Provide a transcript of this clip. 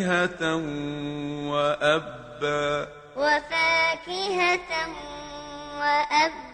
وفاكهة وأبا. وفاكهة وأبا.